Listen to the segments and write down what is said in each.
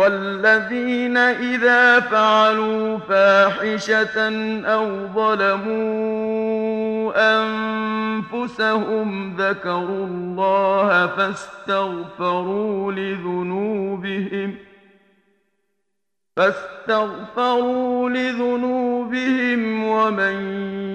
والذين إذا فعلوا فاحشة أو ظلموا أنفسهم ذكروا الله فاستغفروا لذنوبهم فاستغفروا لذنوبهم ومن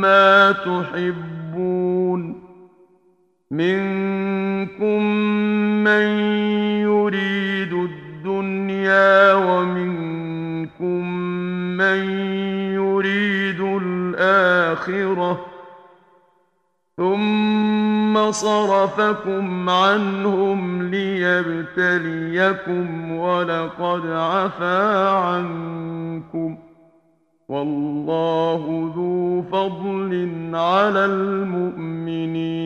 ما تحبون منكم من يريد الدنيا ومنكم من يريد الآخرة ثم صرفكم عنهم ليبتليكم ولقد عفا عنكم والله ذو فضل على المؤمنين.